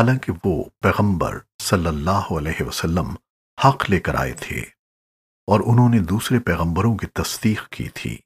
حالانکہ وہ پیغمبر صلی اللہ علیہ وسلم حق لے کر آئے تھے اور انہوں نے دوسرے پیغمبروں کی تصدیق کی تھی۔